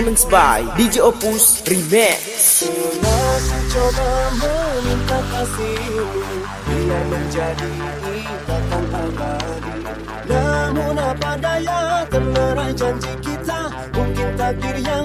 Performance by DJ Opus Remix. Namun apa daya terlerai janji kita? Mungkin takdir yang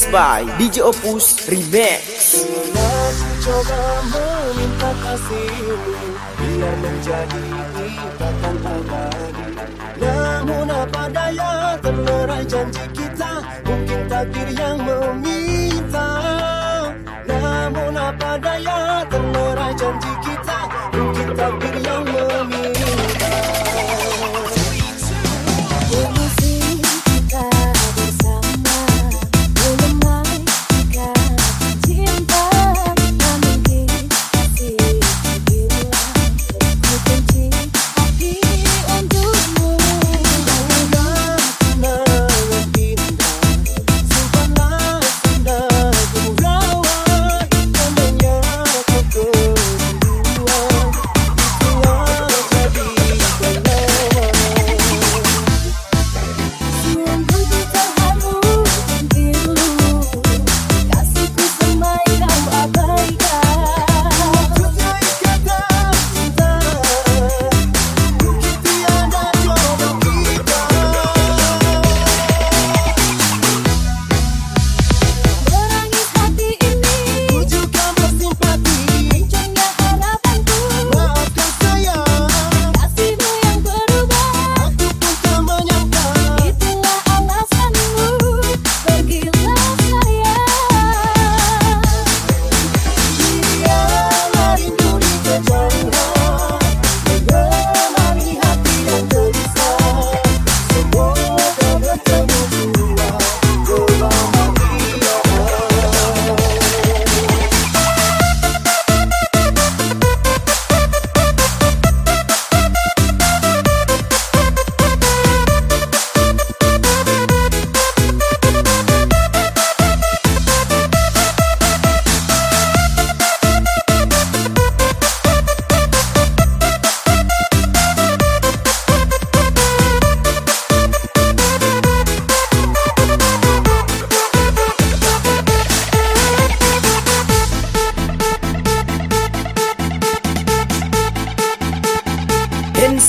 Performance by DJ Opus Remix. Namun apa daya terlerai janji kita? Mungkin takdir yang meminta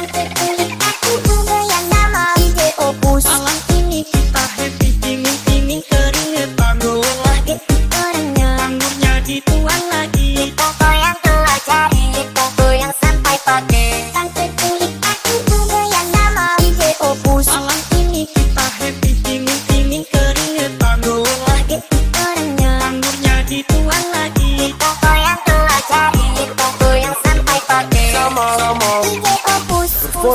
I'll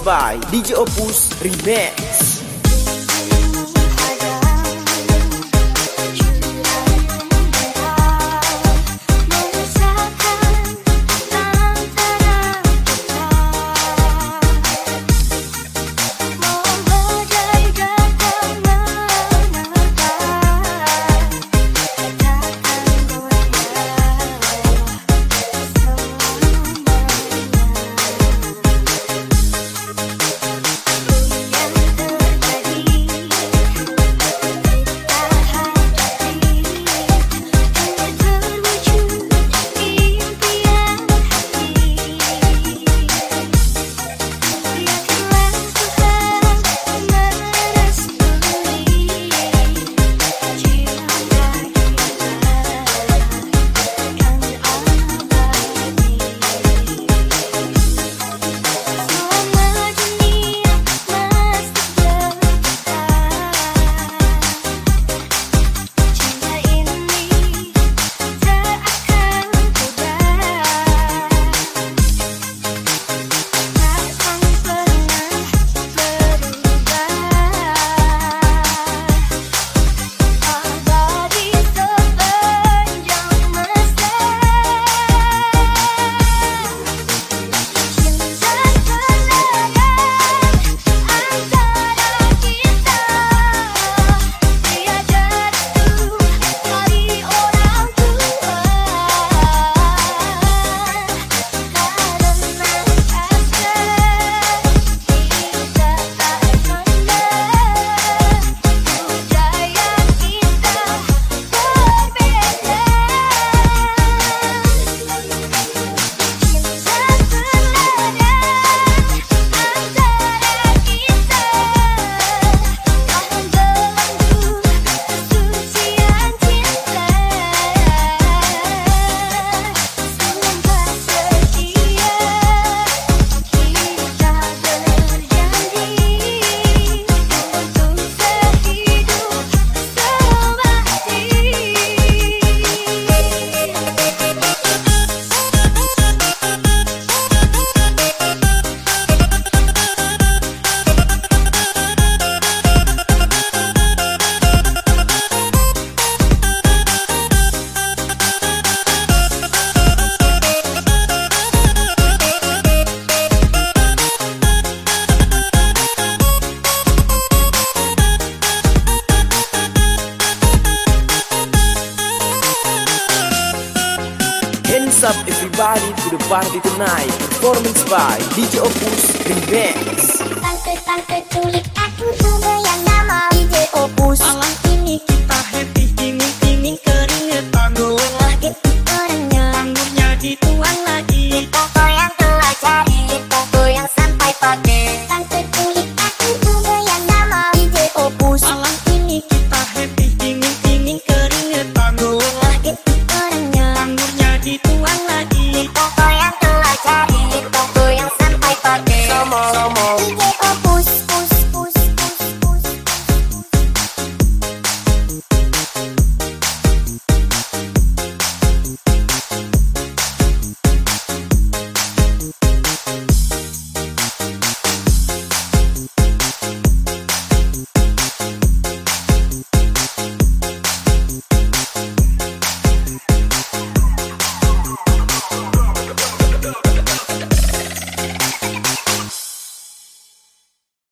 By DJ Opus Remix